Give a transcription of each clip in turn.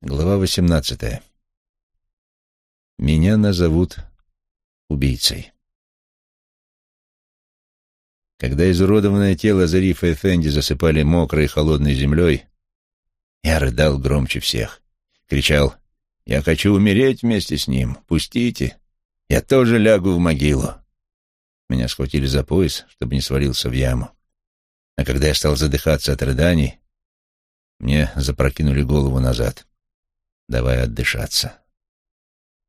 Глава восемнадцатая. Меня назовут убийцей. Когда изуродованное тело Зарифа Эфенди засыпали мокрой и холодной землей, я рыдал громче всех. Кричал «Я хочу умереть вместе с ним! Пустите! Я тоже лягу в могилу!» Меня схватили за пояс, чтобы не свалился в яму. А когда я стал задыхаться от рыданий, мне запрокинули голову назад давая отдышаться.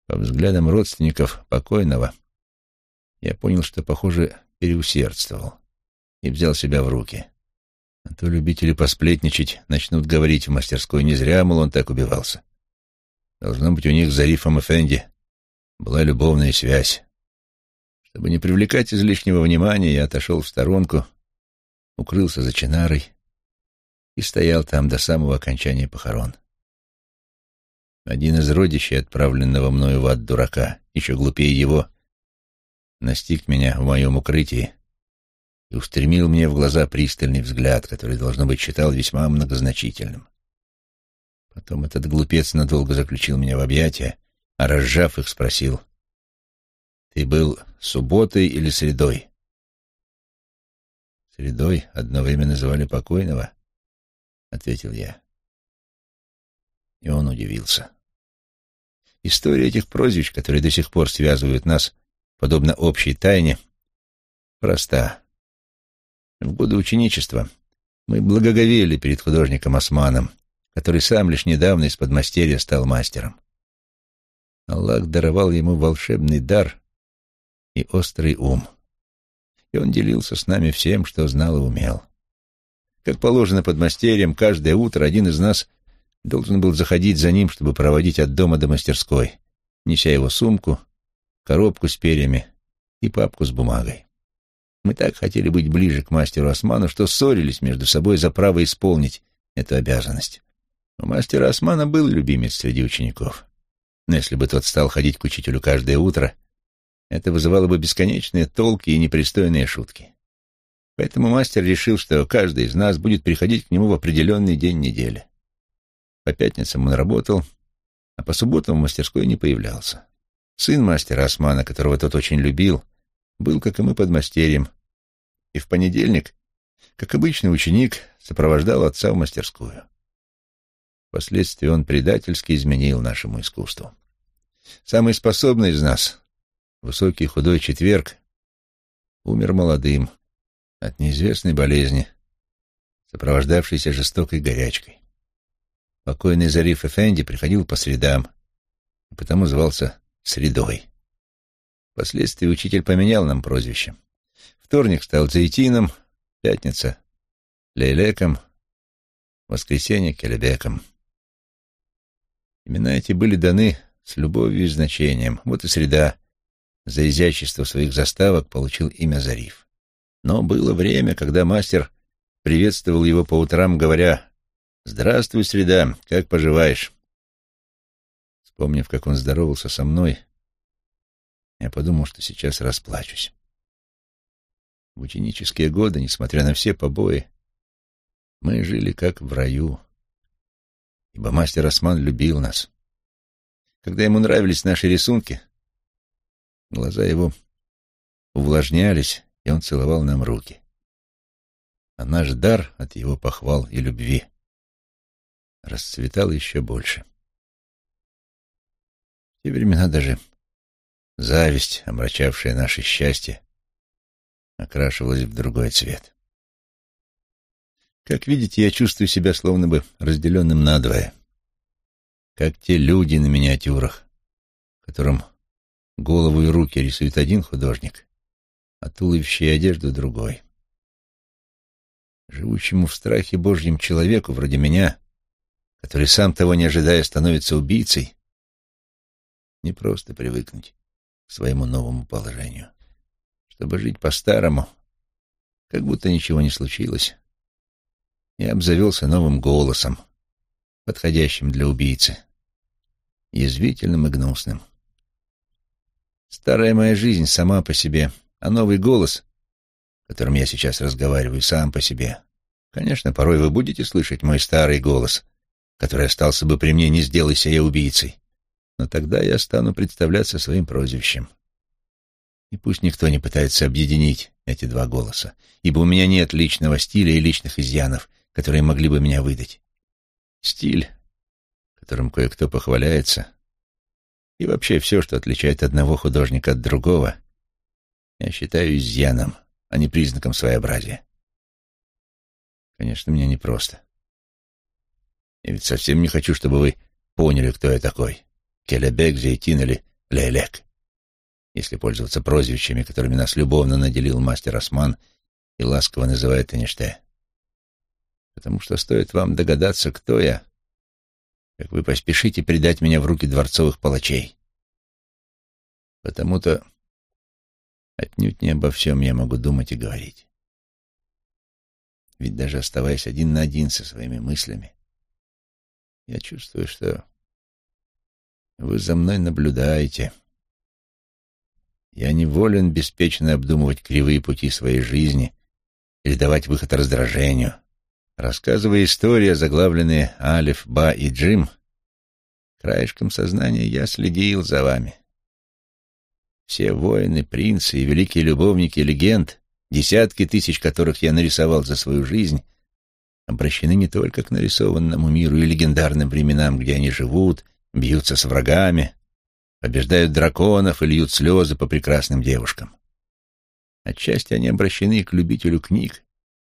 По взглядам родственников покойного я понял, что, похоже, переусердствовал и взял себя в руки. А то любители посплетничать начнут говорить в мастерской, не зря, мол, он так убивался. Должно быть, у них с Зарифом Эфенди была любовная связь. Чтобы не привлекать излишнего внимания, я отошел в сторонку, укрылся за чинарой и стоял там до самого окончания похорон. Один из родичей, отправленного мною в ад дурака, еще глупее его, настиг меня в моем укрытии и устремил мне в глаза пристальный взгляд, который, должно быть, считал весьма многозначительным. Потом этот глупец надолго заключил меня в объятия, а разжав их, спросил, «Ты был субботой или средой?» «Средой одно время называли покойного», — ответил я. И он удивился. История этих прозвищ, которые до сих пор связывают нас, подобно общей тайне, проста. В годы ученичества мы благоговели перед художником Османом, который сам лишь недавно из подмастерья стал мастером. Аллах даровал ему волшебный дар и острый ум, и он делился с нами всем, что знал и умел. Как положено подмастерьям, каждое утро один из нас должен был заходить за ним, чтобы проводить от дома до мастерской, неся его сумку, коробку с перьями и папку с бумагой. Мы так хотели быть ближе к мастеру Осману, что ссорились между собой за право исполнить эту обязанность. У мастера Османа был любимец среди учеников. Но если бы тот стал ходить к учителю каждое утро, это вызывало бы бесконечные толки и непристойные шутки. Поэтому мастер решил, что каждый из нас будет приходить к нему в определенный день недели. По пятницам он работал, а по субботам в мастерской не появлялся. Сын мастера Османа, которого тот очень любил, был, как и мы, подмастерьем, и в понедельник, как обычный ученик, сопровождал отца в мастерскую. Впоследствии он предательски изменил нашему искусству. Самый способный из нас, высокий худой четверг, умер молодым от неизвестной болезни, сопровождавшейся жестокой горячкой. Покойный Зариф Эфенди приходил по средам, и потому звался Средой. Впоследствии учитель поменял нам прозвище. Вторник стал Зайтином, пятница — Лейлеком, воскресенье — Келебеком. Имена эти были даны с любовью и значением. Вот и среда за изящество своих заставок получил имя Зариф. Но было время, когда мастер приветствовал его по утрам, говоря «Здравствуй, Среда, как поживаешь?» Вспомнив, как он здоровался со мной, я подумал, что сейчас расплачусь. В ученические годы, несмотря на все побои, мы жили как в раю, ибо мастер Осман любил нас. Когда ему нравились наши рисунки, глаза его увлажнялись, и он целовал нам руки. А наш дар от его похвал и любви — расцветал еще больше. В те времена даже зависть, омрачавшая наше счастье, окрашивалась в другой цвет. Как видите, я чувствую себя словно бы разделенным надвое, как те люди на миниатюрах, которым голову и руки рисует один художник, а туловище и одежду другой. Живущему в страхе Божьем человеку, вроде меня, который сам того не ожидая становится убийцей, не просто привыкнуть к своему новому положению. Чтобы жить по-старому, как будто ничего не случилось, я обзавелся новым голосом, подходящим для убийцы, язвительным и гнусным. Старая моя жизнь сама по себе, а новый голос, которым я сейчас разговариваю, сам по себе. Конечно, порой вы будете слышать мой старый голос — который остался бы при мне, не сделайся я убийцей. Но тогда я стану представляться своим прозвищем. И пусть никто не пытается объединить эти два голоса, ибо у меня нет личного стиля и личных изъянов, которые могли бы меня выдать. Стиль, которым кое-кто похваляется, и вообще все, что отличает одного художника от другого, я считаю изъяном, а не признаком своеобразия. Конечно, мне непросто. Я ведь совсем не хочу, чтобы вы поняли, кто я такой. Келебек, Зейтин или Лейлек если пользоваться прозвищами, которыми нас любовно наделил мастер Осман и ласково называет Эништей. Потому что стоит вам догадаться, кто я, как вы поспешите предать меня в руки дворцовых палачей. Потому-то отнюдь не обо всем я могу думать и говорить. Ведь даже оставаясь один на один со своими мыслями, я чувствую, что вы за мной наблюдаете, — я не волен беспечно обдумывать кривые пути своей жизни или давать выход раздражению. Рассказывая истории, заглавленные Алиф, Ба и Джим, краешком сознания я следил за вами. Все воины, принцы и великие любовники легенд, десятки тысяч которых я нарисовал за свою жизнь, обращены не только к нарисованному миру и легендарным временам, где они живут, бьются с врагами, побеждают драконов и льют слезы по прекрасным девушкам. Отчасти они обращены к любителю книг,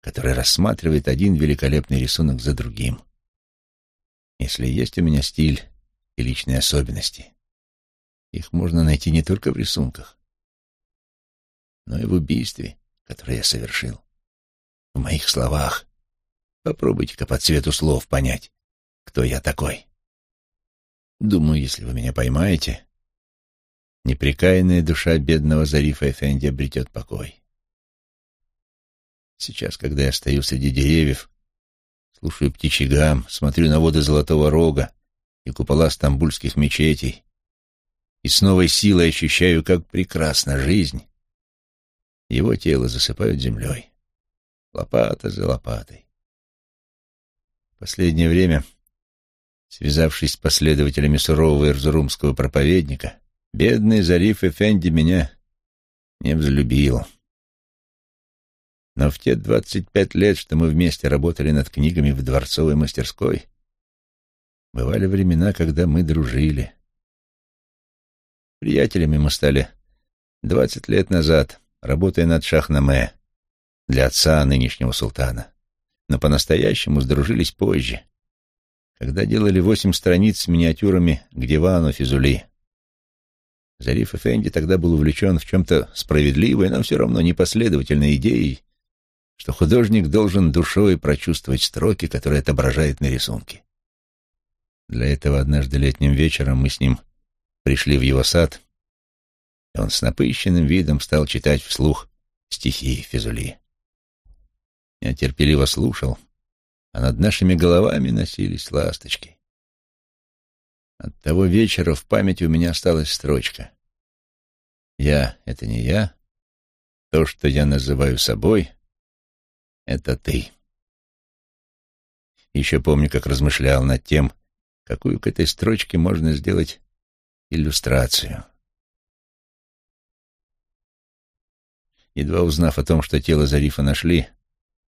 который рассматривает один великолепный рисунок за другим. Если есть у меня стиль и личные особенности, их можно найти не только в рисунках, но и в убийстве, которое я совершил. В моих словах. Попробуйте-ка по цвету слов понять, кто я такой. Думаю, если вы меня поймаете, непрекаянная душа бедного Зарифа Эфенди обретет покой. Сейчас, когда я стою среди деревьев, слушаю птичий гам, смотрю на воды Золотого Рога и купола стамбульских мечетей, и с новой силой ощущаю, как прекрасна жизнь, его тело засыпают землей, лопата за лопатой. Последнее время, связавшись с последователями сурового ирзурумского проповедника, Бедный Зариф Эфенди меня не взлюбил. Но в те двадцать пять лет, что мы вместе работали над книгами в дворцовой мастерской, бывали времена, когда мы дружили. Приятелями мы стали двадцать лет назад, работая над Шахнаме для отца нынешнего султана. Но по-настоящему сдружились позже, когда делали восемь страниц с миниатюрами к дивану Физули. Зариф Эфенди тогда был увлечен в чем-то справедливой, но все равно непоследовательной идеей, что художник должен душой прочувствовать строки, которые отображает на рисунке. Для этого однажды летним вечером мы с ним пришли в его сад, и он с напыщенным видом стал читать вслух стихи Физули. Я терпеливо слушал, а над нашими головами носились ласточки. От того вечера в памяти у меня осталась строчка. «Я — это не я, то, что я называю собой, — это ты». Еще помню, как размышлял над тем, какую к этой строчке можно сделать иллюстрацию. Едва узнав о том, что тело Зарифа нашли,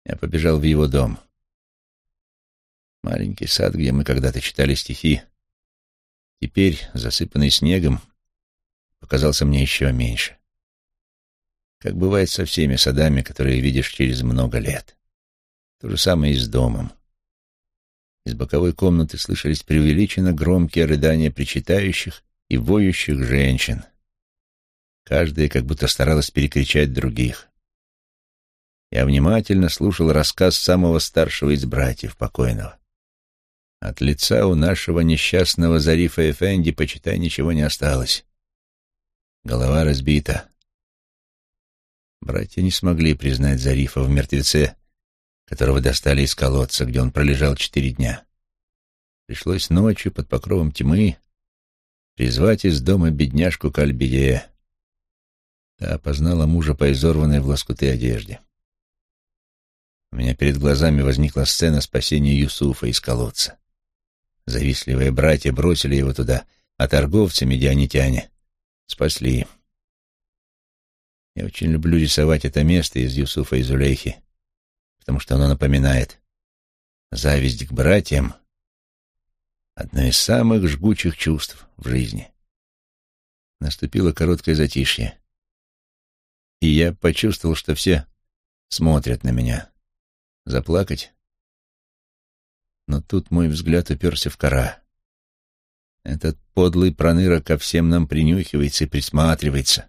я побежал в его дом. Маленький сад, где мы когда-то читали стихи, теперь, засыпанный снегом, показался мне еще меньше. Как бывает со всеми садами, которые видишь через много лет. То же самое и с домом. Из боковой комнаты слышались преувеличенно громкие рыдания причитающих и воющих женщин. Каждая как будто старалась перекричать других. Я внимательно слушал рассказ самого старшего из братьев покойного. От лица у нашего несчастного Зарифа Эфенди, почитай, ничего не осталось. Голова разбита. Братья не смогли признать Зарифа в мертвеце, которого достали из колодца, где он пролежал четыре дня. Пришлось ночью под покровом тьмы призвать из дома бедняжку Кальбидея. Та опознала мужа по изорванной в лоскуты одежде. У меня перед глазами возникла сцена спасения Юсуфа из колодца. Завистливые братья бросили его туда, а торговцы, медианитяне, спасли. Я очень люблю рисовать это место из Юсуфа и Зулейхи, потому что оно напоминает зависть к братьям — одно из самых жгучих чувств в жизни. Наступило короткое затишье, и я почувствовал, что все смотрят на меня. Заплакать? Но тут мой взгляд уперся в кора. Этот подлый проныра ко всем нам принюхивается и присматривается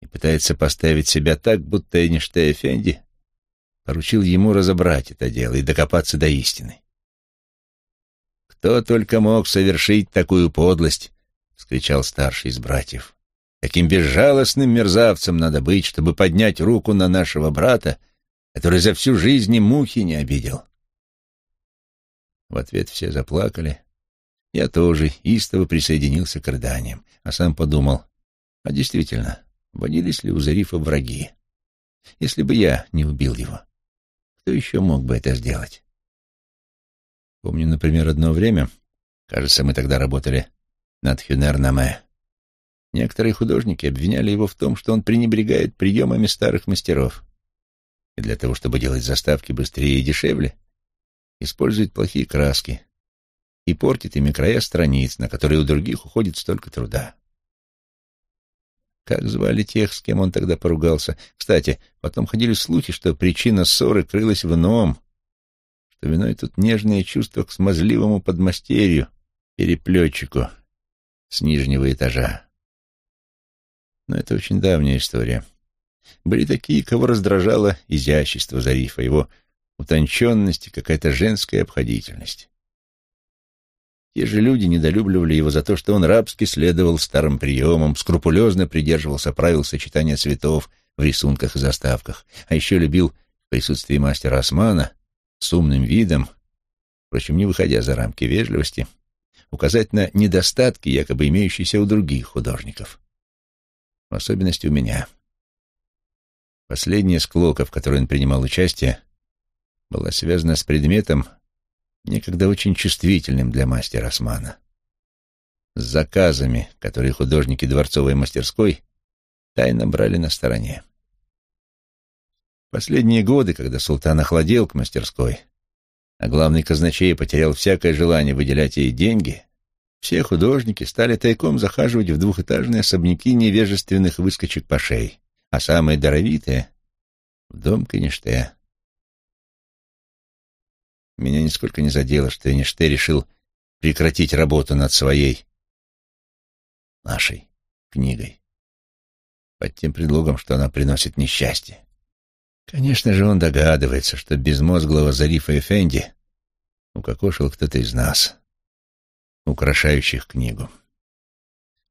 и пытается поставить себя так, будто Эйнштейн Эфенди поручил ему разобрать это дело и докопаться до истины. «Кто только мог совершить такую подлость!» — вскричал старший из братьев. «Каким безжалостным мерзавцем надо быть, чтобы поднять руку на нашего брата, который за всю жизнь и мухи не обидел!» В ответ все заплакали. Я тоже истово присоединился к рыданиям, а сам подумал, а действительно, водились ли у Зарифа враги? Если бы я не убил его, кто еще мог бы это сделать? Помню, например, одно время, кажется, мы тогда работали над Хюнер-Наме, некоторые художники обвиняли его в том, что он пренебрегает приемами старых мастеров. И для того, чтобы делать заставки быстрее и дешевле, использует плохие краски и портит ими края страниц, на которые у других уходит столько труда. Как звали тех, с кем он тогда поругался? Кстати, потом ходили слухи, что причина ссоры крылась в ином, что виной тут нежные чувства к смазливому подмастерью, переплетчику с нижнего этажа. Но это очень давняя история. Были такие, кого раздражало изящество Зарифа, его утонченность и какая-то женская обходительность. Те же люди недолюбливали его за то, что он рабски следовал старым приемам, скрупулезно придерживался правил сочетания цветов в рисунках и заставках, а еще любил в присутствии мастера Османа с умным видом, впрочем, не выходя за рамки вежливости, указать на недостатки, якобы имеющиеся у других художников. В особенности у меня. Последняя склока, в которой он принимал участие, была связана с предметом, некогда очень чувствительным для мастера Османа. С заказами, которые художники дворцовой мастерской тайно брали на стороне. Последние годы, когда султан охладел к мастерской, а главный казначей потерял всякое желание выделять ей деньги, все художники стали тайком захаживать в двухэтажные особняки невежественных выскочек по шее, а самые даровитые — в дом Каниште. Меня нисколько не задело, что Эйнштейн решил прекратить работу над своей, нашей книгой, под тем предлогом, что она приносит несчастье. Конечно же, он догадывается, что безмозглого Зарифа Эфенди укокошил кто-то из нас, украшающих книгу.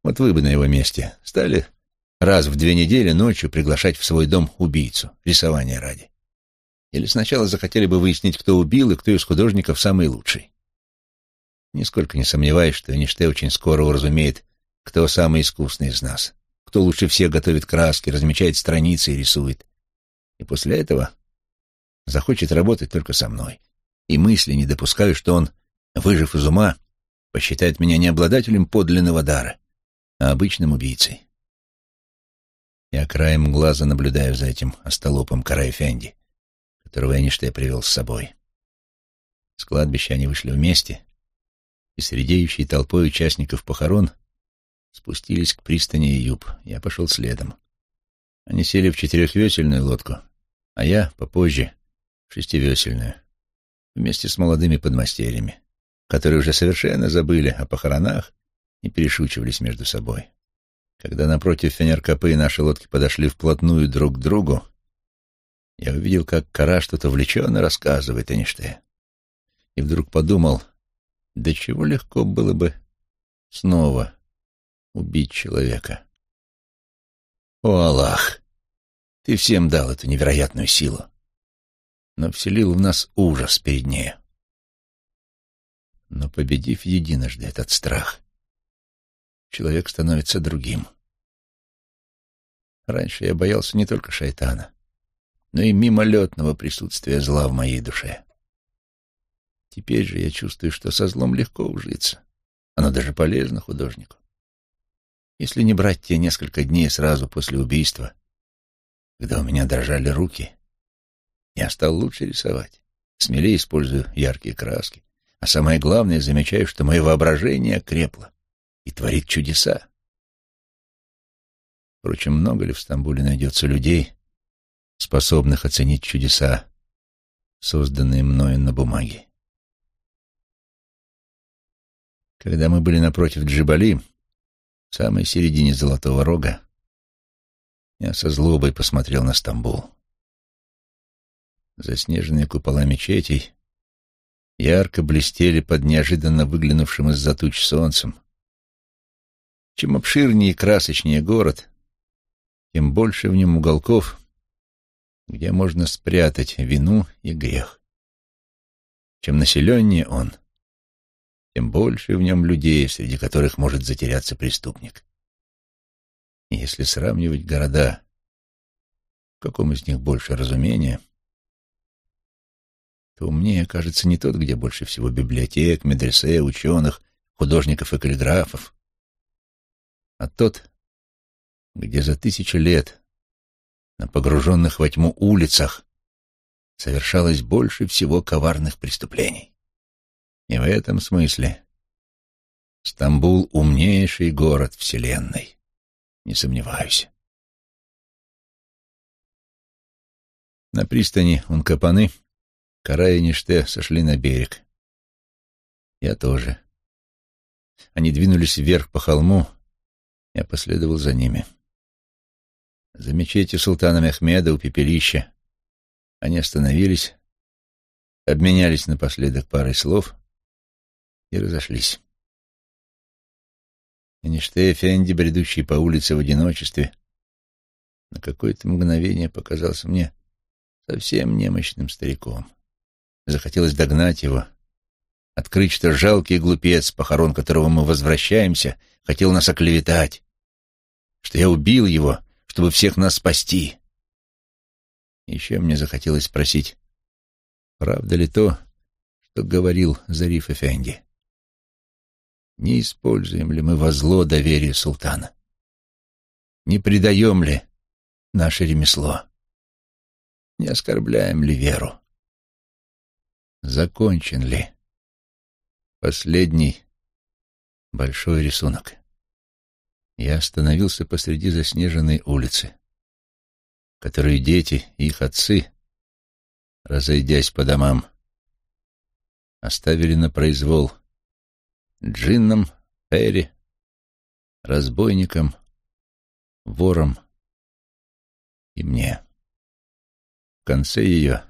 Вот вы бы на его месте стали раз в две недели ночью приглашать в свой дом убийцу, рисования ради. Или сначала захотели бы выяснить, кто убил и кто из художников самый лучший. Нисколько не сомневаюсь, что Эйнштейн очень скоро уразумеет, кто самый искусный из нас, кто лучше всех готовит краски, размечает страницы и рисует. И после этого захочет работать только со мной. И мысли не допускаю, что он, выжив из ума, посчитает меня не обладателем подлинного дара, а обычным убийцей. Я краем глаза наблюдаю за этим остолопом Карайфенди которого Эйнштейн привел с собой. С кладбища они вышли вместе, и с редеющей толпой участников похорон спустились к пристани Юб. Я пошел следом. Они сели в четырехвесельную лодку, а я, попозже, в шестивесельную, вместе с молодыми подмастерьями, которые уже совершенно забыли о похоронах и перешучивались между собой. Когда напротив Фенеркопы наши лодки подошли вплотную друг к другу, я увидел, как Кара что-то влеченно рассказывает Эйнштейн. И вдруг подумал, да чего легко было бы снова убить человека. О, Аллах! Ты всем дал эту невероятную силу, но вселил в нас ужас перед нею. Но победив единожды этот страх, человек становится другим. Раньше я боялся не только шайтана, но и мимолетного присутствия зла в моей душе. Теперь же я чувствую, что со злом легко ужиться. Оно даже полезно художнику. Если не брать те несколько дней сразу после убийства, когда у меня дрожали руки, я стал лучше рисовать, смелее использую яркие краски, а самое главное, замечаю, что мое воображение окрепло и творит чудеса. Впрочем, много ли в Стамбуле найдется людей, способных оценить чудеса, созданные мною на бумаге? Когда мы были напротив Джибали, в самой середине Золотого Рога, я со злобой посмотрел на Стамбул. Заснеженные купола мечетей ярко блестели под неожиданно выглянувшим из-за туч солнцем. Чем обширнее и красочнее город, тем больше в нем уголков, где можно спрятать вину и грех. Чем населеннее он, тем больше в нем людей, среди которых может затеряться преступник. И если сравнивать города, в каком из них больше разумения — то умнее кажется не тот, где больше всего библиотек, медресе, ученых, художников и каллиграфов, а тот, где за тысячи лет на погруженных во тьму улицах совершалось больше всего коварных преступлений. И в этом смысле Стамбул — умнейший город Вселенной, не сомневаюсь. На пристани Ункапаны Кара и Ниште сошли на берег. Я тоже. Они двинулись вверх по холму, я последовал за ними. За мечетью султана Мехмеда у пепелища они остановились, обменялись напоследок парой слов и разошлись. Ниште Эфенди, бредущий по улице в одиночестве, на какое-то мгновение показался мне совсем немощным стариком. Захотелось догнать его, открыть, что жалкий глупец, похорон которого мы возвращаемся, хотел нас оклеветать, что я убил его, чтобы всех нас спасти. Еще мне захотелось спросить, правда ли то, что говорил Зариф Эфенди? Не используем ли мы во зло доверие султана? Не предаем ли наше ремесло? Не оскорбляем ли веру? закончен ли последний большой рисунок. Я остановился посреди заснеженной улицы, которую дети и их отцы, разойдясь по домам, оставили на произвол джиннам, Эри, разбойникам, ворам и мне. В конце ее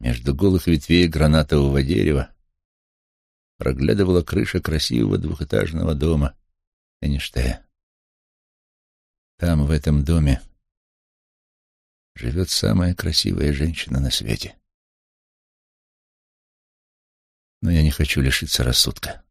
между голых ветвей гранатового дерева проглядывала крыша красивого двухэтажного дома Эништея. Там, в этом доме, живет самая красивая женщина на свете. Но я не хочу лишиться рассудка.